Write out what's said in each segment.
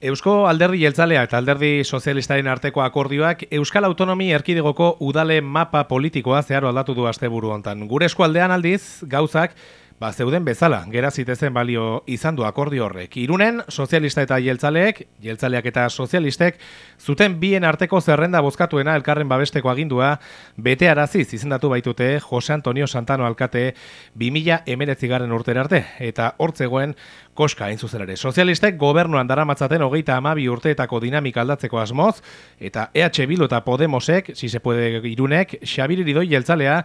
Eusko alderdi jeltzalea eta alderdi sozialistaren arteko akordioak Euskal Autonomi Erkidegoko udale mapa politikoa zeharo aldatu du asteburu hontan. Gure eskualdean aldiz, gauzak Ba, zeuden bezala, gera zitezen balio izan du akordio horrek. Irunen, sozialista eta jeltzaleek, jeltzaleak eta sozialistek, zuten bien arteko zerrenda bozkatuena elkarren babesteko agindua, bete araziz izendatu baitute Jose Antonio Santano alkate 2000 emeretzi garen urter arte, eta hortzegoen koska hain zuzen ere. Sozialistek gobernuan daramatzaten hogeita amabi urteetako dinamika aldatzeko asmoz, eta EH Bildu eta Podemosek, si se puede irunek, Xabiri doi jeltzalea,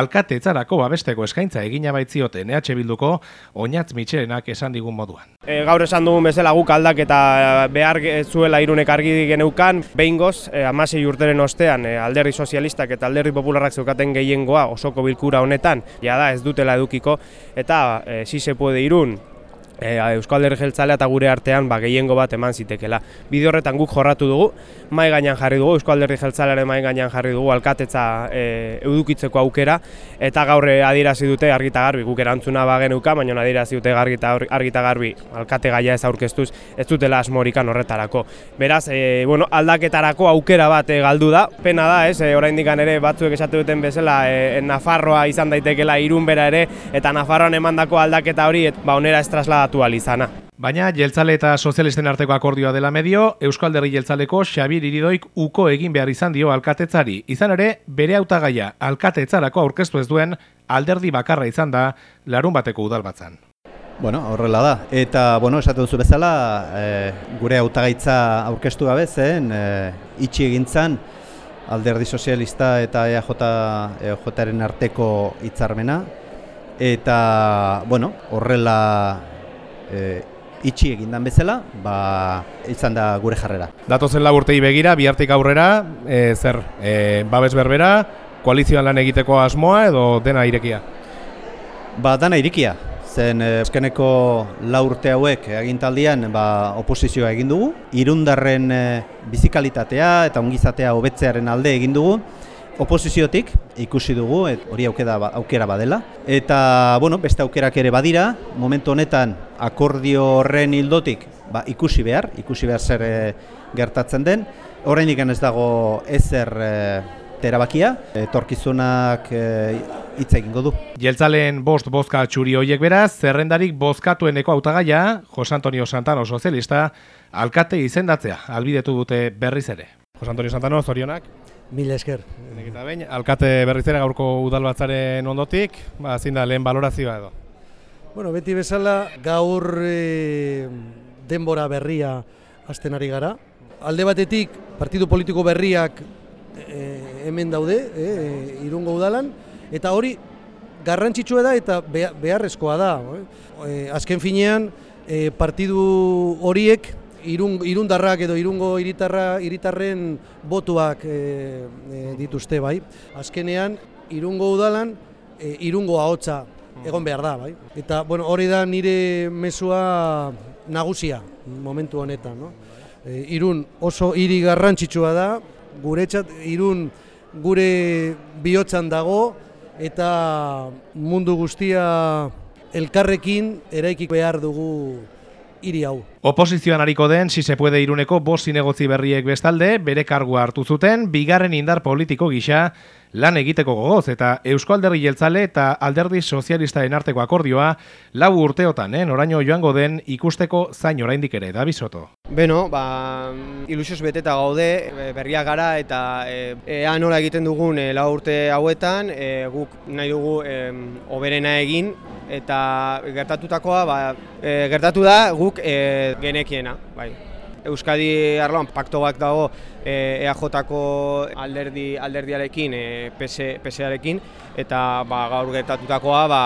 alkate etzarako babesteko eskaintza egina baitzioten EH Bilduko, oinatz mitxerenak esan digun moduan. E, gaur esan dugun bezala guk aldak eta behar zuela irunek argi geneukan, behin goz, e, amasei urteren ostean, e, alderri sozialistak eta alderri popularrak zeukaten gehiengoa osoko bilkura honetan, ja da ez dutela edukiko, eta e, si se puede irun, e, Euskal Herri Jeltzalea eta gure artean ba, gehiengo bat eman zitekela. Bide horretan guk jorratu dugu, mai gainean jarri dugu, Euskal Herri Jeltzalearen mai gainean jarri dugu alkatetza e, eudukitzeko aukera, eta gaur adierazi dute argita garbi, guk erantzuna bagenuka, baina adierazi dute argita, argita garbi alkate gaia ez aurkeztuz, ez dutela asmorikan horretarako. Beraz, e, bueno, aldaketarako aukera bat e, galdu da, pena da, ez, e, oraindik ere batzuek esatu duten bezala, e, Nafarroa izan daitekela irun bera ere, eta Nafarroan emandako aldaketa hori, et, ba, onera ez osatu alizana. Baina, jeltzale eta sozialisten arteko akordioa dela medio, Euskal Derri jeltzaleko Xabir Iridoik uko egin behar izan dio alkatetzari. Izan ere, bere hautagaia alkatetzarako aurkeztu ez duen alderdi bakarra izan da larun bateko udal batzan. Bueno, horrela da. Eta, bueno, esaten duzu bezala, e, gure hautagaitza aurkeztu gabe zen, e, itxi egintzan, alderdi sozialista eta EAJ-aren arteko hitzarmena. Eta, bueno, horrela e, itxi egindan bezala, ba, izan da gure jarrera. Datozen laburtei begira, bihartik aurrera, e, zer, e, babes berbera, koalizioan lan egiteko asmoa edo dena irekia? Ba, dena irekia. Zen eskeneko laurte hauek egintaldian ba, oposizioa egin dugu. Irundarren e, bizikalitatea eta ongizatea hobetzearen alde egin dugu oposiziotik ikusi dugu et, hori aukera, ba, aukera badela. Eta bueno, beste aukerak ere badira momentu honetan akordio horren hildotik ba, ikusi behar ikusi behar zer e, gertatzen den. Oraindik ez dago ezer e, terabakia etorkizunak e, hitz egingo du. Jeltzalen bost bozka txuri hoiek beraz zerrendarik bozkatueneko hautagaia Jose Antonio Santano sozialista alkate izendatzea. Albidetu dute berriz ere. Jose Antonio Santano zorionak Mil esker. Eta bain, alkate berrizera gaurko udalbatzaren ondotik, ba, zin da lehen balorazioa edo? Bueno, beti bezala gaur e, denbora berria hasten ari gara. Alde batetik, partidu politiko berriak e, hemen daude, e, irungo udalan, eta hori garrantzitsua da eta beharrezkoa da. E, azken finean, e, partidu horiek irun, irundarrak edo irungo iritarra, iritarren botuak e, e, dituzte bai. Azkenean, irungo udalan, e, irungo ahotsa egon behar da bai. Eta bueno, hori da nire mezua nagusia momentu honetan. No? E, irun oso hiri garrantzitsua da, guretzat irun gure bihotzan dago, eta mundu guztia elkarrekin eraikik behar dugu hiri hau. Oposizioan hariko den, si se puede iruneko bost zinegotzi berriek bestalde, bere kargua hartu zuten, bigarren indar politiko gisa, lan egiteko gogoz eta Eusko Alderri Jeltzale eta Alderdi Sozialistaren arteko akordioa lau urteotan, eh, noraino joango den ikusteko zain oraindik ere, da bisoto. Beno, ba, ilusioz beteta gaude, berria gara eta e, ea nola egiten dugun e, lau urte hauetan, e, guk nahi dugu e, oberena egin eta gertatutakoa ba, e, gertatu da guk e, genekiena, bai. Euskadi arloan pakto bat dago e, EAJ-ko alderdi, alderdiarekin, e, PS, arekin eta ba, gaur gertatutakoa ba,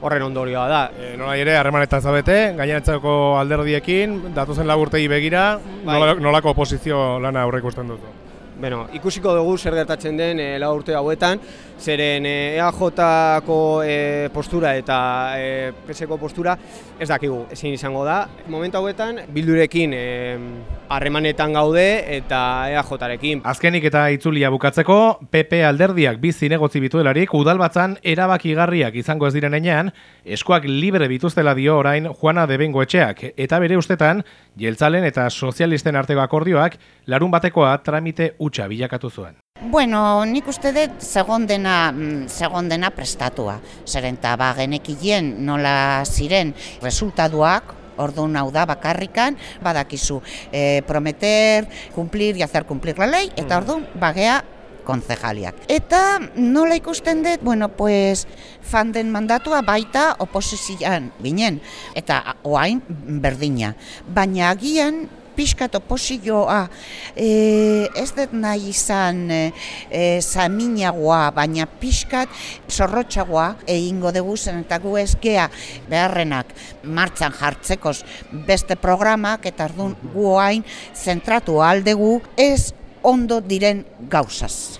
horren ondorioa da. E, nola ere, harremanetan zabete, gainenetzako alderdiekin, datuzen laburtegi begira, bai. nolako oposizio lana aurre ikusten dutu? Bueno, ikusiko dugu zer gertatzen den e, lau urte hauetan, zeren e, EAJ-ko e, postura eta e, PSeko postura ez dakigu ezin izango da. Momentu hauetan, bildurekin e, harremanetan gaude eta EAJarekin. Azkenik eta itzulia bukatzeko, PP alderdiak bi zinegotzi bituelarik udalbatzan erabakigarriak izango ez diren enean, eskoak libre bituztela dio orain Juana de Bengo etxeak, eta bere ustetan, jeltzalen eta sozialisten arteko akordioak larun batekoa tramite utxa bilakatu zuen. Bueno, nik uste dut segondena, segondena prestatua. Zeren eta ba, genekien nola ziren resultaduak, Orduan hau da bakarrikan, badakizu, e, prometer, cumplir y hacer cumplir la ley, eta orduan bagea konzejaliak. Eta nola ikusten dut, bueno, pues, fanden mandatua baita oposizioan binen, eta oain berdina. Baina agian pixkat oposizioa e, ez dut nahi izan e, zaminagoa, baina pixkat zorrotxagoa egingo dugu zen eta gu ezkea beharrenak martxan jartzekoz beste programak eta ardun gu hain zentratu aldegu ez ondo diren gauzaz.